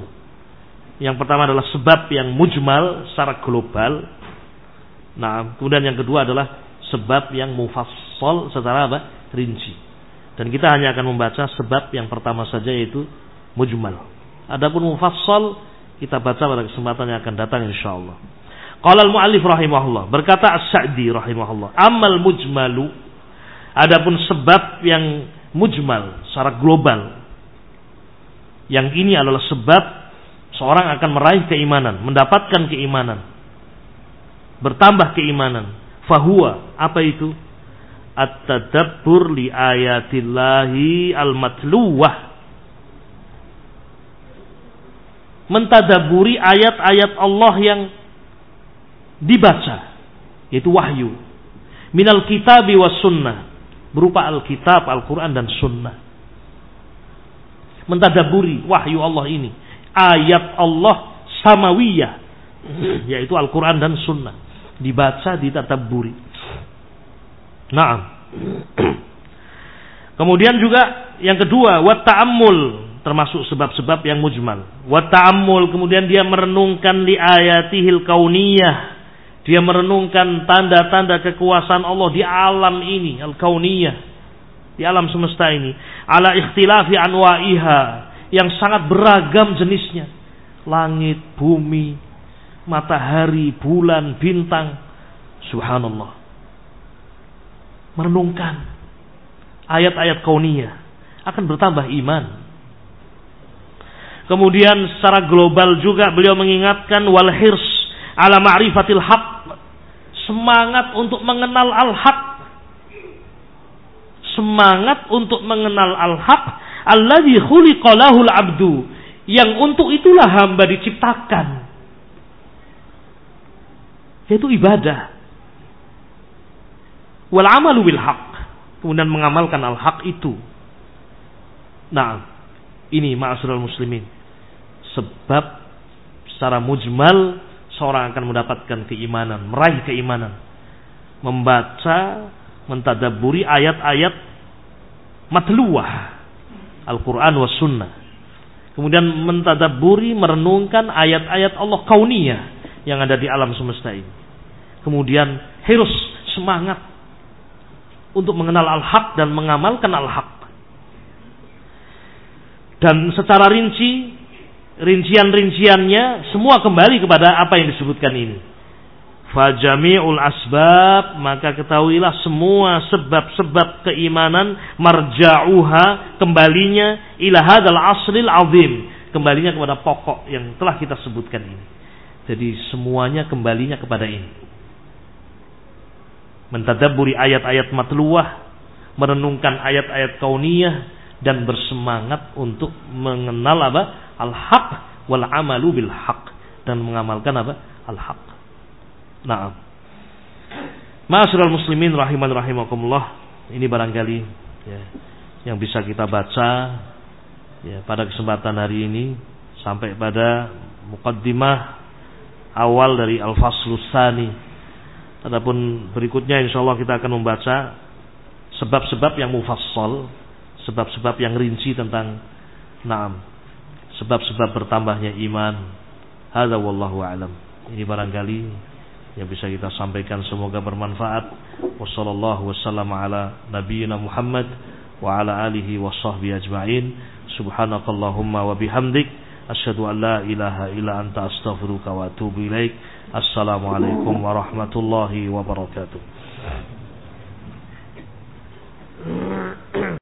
Yang pertama adalah sebab yang mujmal secara global. Nah, kemudian yang kedua adalah sebab yang mufassal secara apa? rinci. Dan kita hanya akan membaca sebab yang pertama saja yaitu mujmal. Adapun mufassal kita baca pada kesempatan yang akan datang insyaallah. Qala al-muallif rahimahullah, berkata As-Sa'di rahimahullah, "Amal mujmalu Adapun sebab yang mujmal secara global yang ini adalah sebab seorang akan meraih keimanan, mendapatkan keimanan, bertambah keimanan. Fahuwa apa itu? At-tadabbur li ayatillahi al-matluwah. Mentadaburi ayat-ayat Allah yang dibaca, yaitu wahyu. Minal kitabi was sunnah berupa Alkitab, Al-Quran dan Sunnah. Mentadaburi wahyu Allah ini. Ayat Allah samawiyah. (laughs) Yaitu Al-Quran dan Sunnah. Dibaca, ditadaburi. Nah. (clears throat) Kemudian juga yang kedua, wat ta'ammul termasuk sebab-sebab yang mujmal. Wa ta'ammul kemudian dia merenungkan li ayatihil kauniyah dia merenungkan tanda-tanda kekuasaan Allah di alam ini, al-kauniyah, di alam semesta ini. Ala ikhtilafi anwa'iha, yang sangat beragam jenisnya. Langit, bumi, matahari, bulan, bintang. Subhanallah. Merenungkan ayat-ayat kauniyah akan bertambah iman. Kemudian secara global juga beliau mengingatkan wal hirs ala ma'rifatil haq semangat untuk mengenal al-haq semangat untuk mengenal al-haq alladzi khuliqalahul abdu. Yang untuk itulah hamba diciptakan. Yaitu ibadah. Wal amalu bil haq. Kemudian mengamalkan al-haq itu. Nah ini ma'asyiral muslimin. Sebab secara mujmal seorang akan mendapatkan keimanan, meraih keimanan. Membaca, mentadaburi ayat-ayat matluwah Al-Quran wa sunnah. Kemudian mentadaburi, merenungkan ayat-ayat Allah kauniyah yang ada di alam semesta ini. Kemudian harus semangat untuk mengenal al-haq dan mengamalkan al-haq. Dan secara rinci, rincian-rinciannya semua kembali kepada apa yang disebutkan ini. Fajami'ul asbab maka ketahuilah semua sebab-sebab keimanan marja'uha kembalinya ila hadzal asril azim kembalinya kepada pokok yang telah kita sebutkan ini. Jadi semuanya kembalinya kepada ini. Mentadaburi ayat-ayat matluwah, merenungkan ayat-ayat kauniyah dan bersemangat untuk mengenal apa? Al-haq wal amalu bil haq dan mengamalkan apa? Al-haq. Nah, Ma'asyiral muslimin rahiman rahimakumullah. Ini barangkali ya, yang bisa kita baca ya, pada kesempatan hari ini sampai pada mukaddimah awal dari Al-Faslus Sani. Adapun berikutnya insya Allah kita akan membaca sebab-sebab yang mufassal, sebab-sebab yang rinci tentang naam, sebab-sebab bertambahnya iman. Hadza wallahu alam. Ini barangkali yang bisa kita sampaikan semoga bermanfaat. Wassallallahu wasallam ala Muhammad wa ala alihi wa sahbihi ajma'in. Subhanakallahumma wa bihamdik asyhadu an la ilaha illa anta astaghfiruka wa atubu ilaik. Assalamualaikum warahmatullahi wabarakatuh.